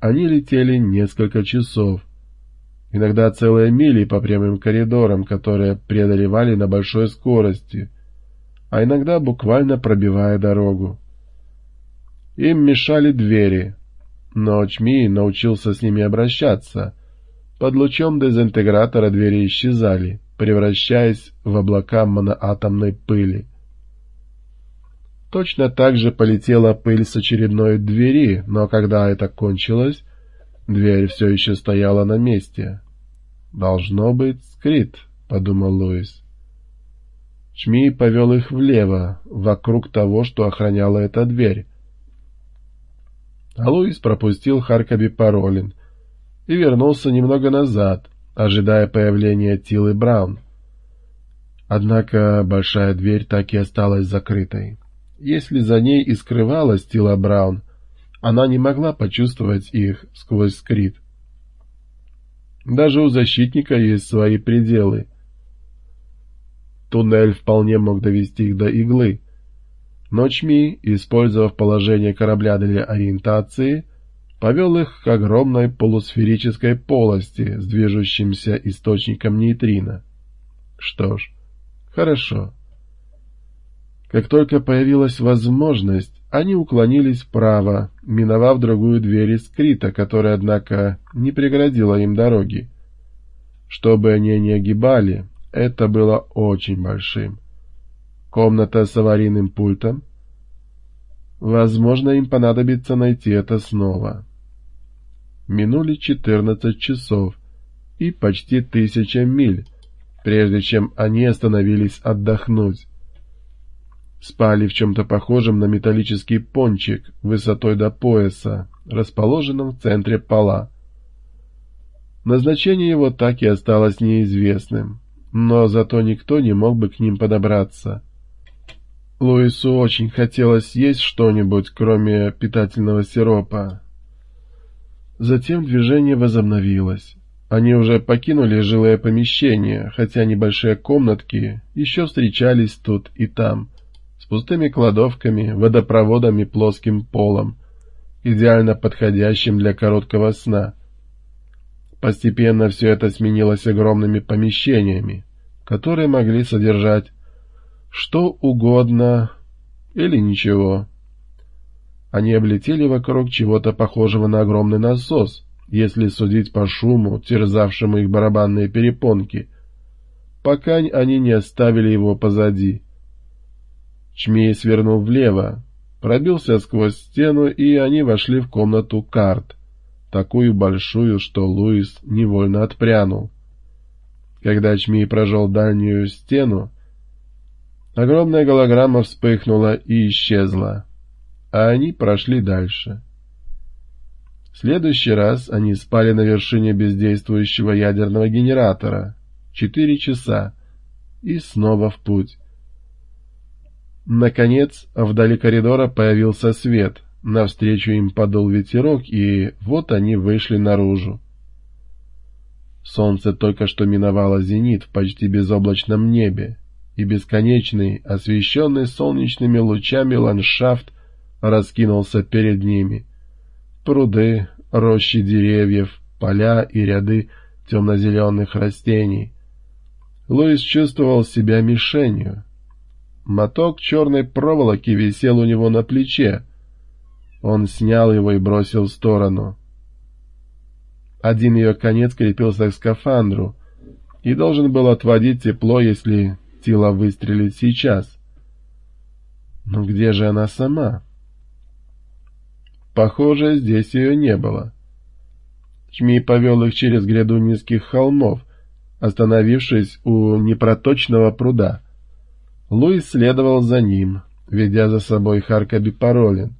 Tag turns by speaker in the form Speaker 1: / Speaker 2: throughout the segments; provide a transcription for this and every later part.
Speaker 1: они летели несколько часов, иногда целые мили по прямым коридорам, которые преодолевали на большой скорости, а иногда буквально пробивая дорогу. Им мешали двери, но Чми научился с ними обращаться. Под лучом дезинтегратора двери исчезали, превращаясь в облака моноатомной пыли. Точно так же полетела пыль с очередной двери, но когда это кончилось, дверь все еще стояла на месте. «Должно быть скрит», — подумал Луис. Чми повел их влево, вокруг того, что охраняла эта дверь. А Луис пропустил Харкаби Паролин и вернулся немного назад, ожидая появления Тилы Браун. Однако большая дверь так и осталась закрытой. Если за ней и скрывалась Тила Браун, она не могла почувствовать их сквозь скрит. Даже у защитника есть свои пределы. Туннель вполне мог довести их до иглы. Но Чми, использовав положение корабля для ориентации, повел их к огромной полусферической полости с движущимся источником нейтрино. Что ж, хорошо. Как только появилась возможность, они уклонились вправо, миновав другую дверь из Крита, которая, однако, не преградила им дороги. Чтобы они не огибали, это было очень большим. Комната с аварийным пультом? Возможно, им понадобится найти это снова. Минули четырнадцать часов и почти тысяча миль, прежде чем они остановились отдохнуть спали в чем-то похожем на металлический пончик высотой до пояса, расположенном в центре пола. Назначение его так и осталось неизвестным, но зато никто не мог бы к ним подобраться. Луису очень хотелось есть что-нибудь, кроме питательного сиропа. Затем движение возобновилось. Они уже покинули жилое помещение, хотя небольшие комнатки еще встречались тут и там — пустыми кладовками, водопроводом и плоским полом, идеально подходящим для короткого сна. Постепенно все это сменилось огромными помещениями, которые могли содержать что угодно или ничего. Они облетели вокруг чего-то похожего на огромный насос, если судить по шуму, терзавшему их барабанные перепонки, пока они не оставили его позади. Чмей свернул влево, пробился сквозь стену, и они вошли в комнату карт, такую большую, что Луис невольно отпрянул. Когда Чмей прожил дальнюю стену, огромная голограмма вспыхнула и исчезла, а они прошли дальше. В следующий раз они спали на вершине бездействующего ядерного генератора. Четыре часа. И снова в путь. Наконец, вдали коридора появился свет. Навстречу им подул ветерок, и вот они вышли наружу. Солнце только что миновало зенит в почти безоблачном небе, и бесконечный, освещенный солнечными лучами ландшафт раскинулся перед ними. Пруды, рощи деревьев, поля и ряды темно-зеленых растений. Луис чувствовал себя мишенью, Моток черной проволоки висел у него на плече. Он снял его и бросил в сторону. Один ее конец крепился к скафандру и должен был отводить тепло, если тело выстрелит сейчас. Но где же она сама? Похоже, здесь ее не было. Чми повел их через гряду низких холмов, остановившись у непроточного пруда — Луис следовал за ним, ведя за собой Харкаби Паролин.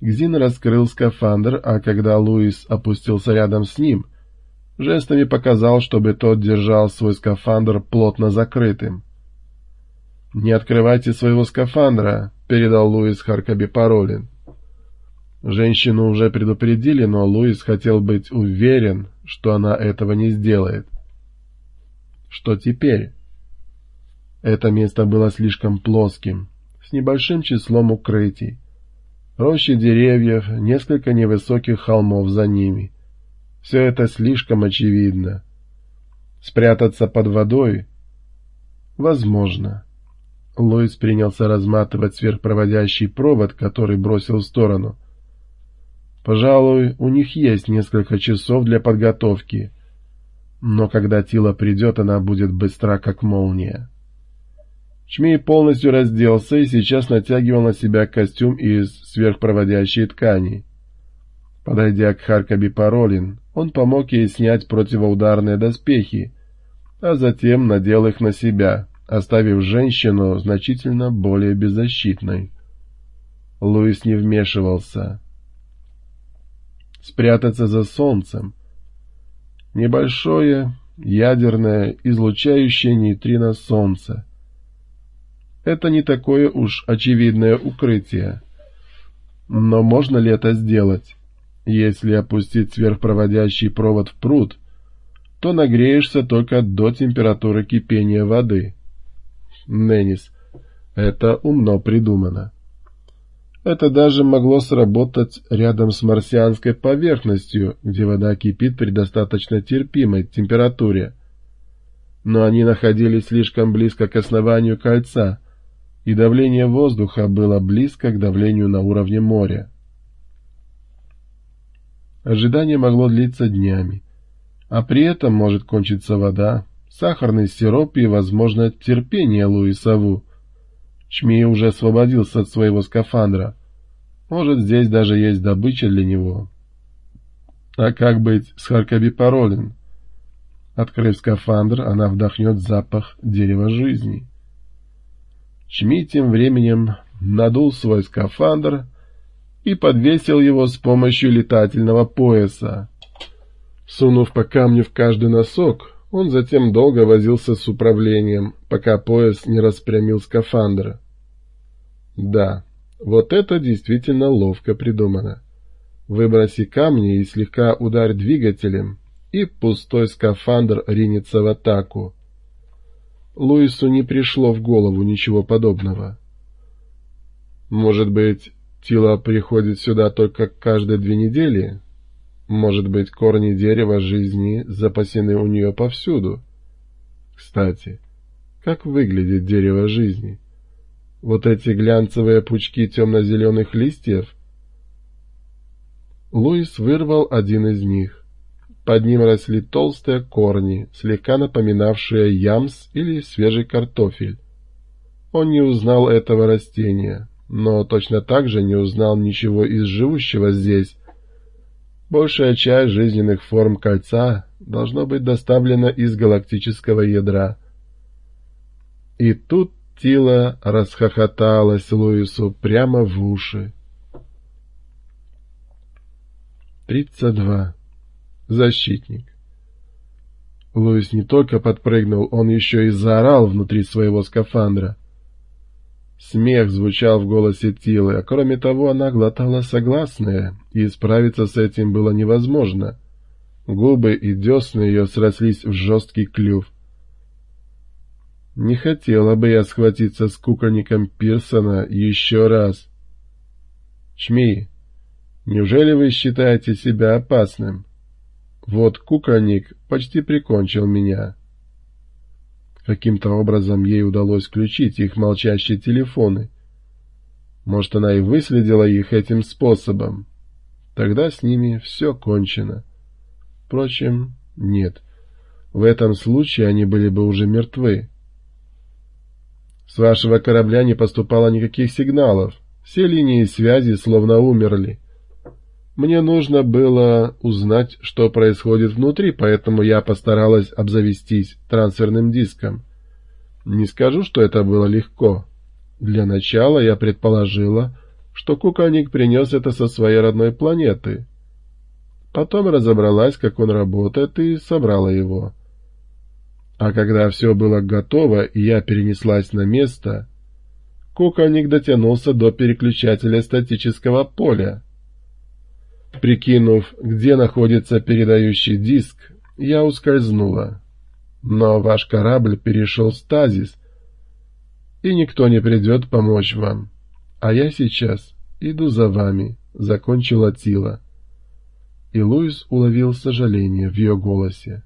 Speaker 1: Гзин раскрыл скафандр, а когда Луис опустился рядом с ним, жестами показал, чтобы тот держал свой скафандр плотно закрытым. «Не открывайте своего скафандра», — передал Луис Харкаби Паролин. Женщину уже предупредили, но Луис хотел быть уверен, что она этого не сделает. Что теперь? Это место было слишком плоским, с небольшим числом укрытий. Рощи деревьев, несколько невысоких холмов за ними. Все это слишком очевидно. Спрятаться под водой? Возможно. Луис принялся разматывать сверхпроводящий провод, который бросил в сторону. Пожалуй, у них есть несколько часов для подготовки. Но когда Тила придет, она будет быстра, как молния. Чмей полностью разделся и сейчас натягивал на себя костюм из сверхпроводящей ткани. Подойдя к Харкаби Паролин, он помог ей снять противоударные доспехи, а затем надел их на себя, оставив женщину значительно более беззащитной. Луис не вмешивался. Спрятаться за солнцем. Небольшое, ядерное, излучающее нейтрино солнце — это не такое уж очевидное укрытие. Но можно ли это сделать? Если опустить сверхпроводящий провод в пруд, то нагреешься только до температуры кипения воды. Неннис, это умно придумано. Это даже могло сработать рядом с марсианской поверхностью, где вода кипит при достаточно терпимой температуре. Но они находились слишком близко к основанию кольца, и давление воздуха было близко к давлению на уровне моря. Ожидание могло длиться днями, а при этом может кончиться вода, сахарный сироп и, возможно, терпение Луисову. Чмей уже освободился от своего скафандра. Может, здесь даже есть добыча для него. А как быть с Харкаби Паролин? Открыв скафандр, она вдохнет запах дерева жизни. Чми тем временем надул свой скафандр и подвесил его с помощью летательного пояса. Сунув по камню в каждый носок, он затем долго возился с управлением, пока пояс не распрямил скафандр. Да, вот это действительно ловко придумано. Выброси камни и слегка ударь двигателем, и пустой скафандр ринется в атаку. Луису не пришло в голову ничего подобного. Может быть, Тила приходит сюда только каждые две недели? Может быть, корни дерева жизни запасены у нее повсюду? Кстати, как выглядит дерево жизни? Вот эти глянцевые пучки темно-зеленых листьев? Луис вырвал один из них. Под ним росли толстые корни, слегка напоминавшие ямс или свежий картофель. Он не узнал этого растения, но точно так же не узнал ничего из живущего здесь. Большая часть жизненных форм кольца должно быть доставлена из галактического ядра. И тут Тила расхохоталась Луису прямо в уши. Тридцать два. Защитник. Луис не только подпрыгнул, он еще и заорал внутри своего скафандра. Смех звучал в голосе Тилы, а кроме того она глотала согласные, и справиться с этим было невозможно. Губы и десны ее срослись в жесткий клюв. Не хотела бы я схватиться с кукольником Пирсона еще раз. Чми, неужели вы считаете себя опасным? Вот кукольник почти прикончил меня. Каким-то образом ей удалось включить их молчащие телефоны. Может, она и выследила их этим способом. Тогда с ними все кончено. Впрочем, нет. В этом случае они были бы уже мертвы. С вашего корабля не поступало никаких сигналов. Все линии связи словно умерли. Мне нужно было узнать, что происходит внутри, поэтому я постаралась обзавестись трансферным диском. Не скажу, что это было легко. Для начала я предположила, что кукольник принес это со своей родной планеты. Потом разобралась, как он работает, и собрала его. А когда все было готово, и я перенеслась на место, кукольник дотянулся до переключателя статического поля. Прикинув, где находится передающий диск, я ускользнула. Но ваш корабль перешел стазис, и никто не придет помочь вам. А я сейчас «Иду за вами», — закончила Тила. И Луис уловил сожаление в ее голосе.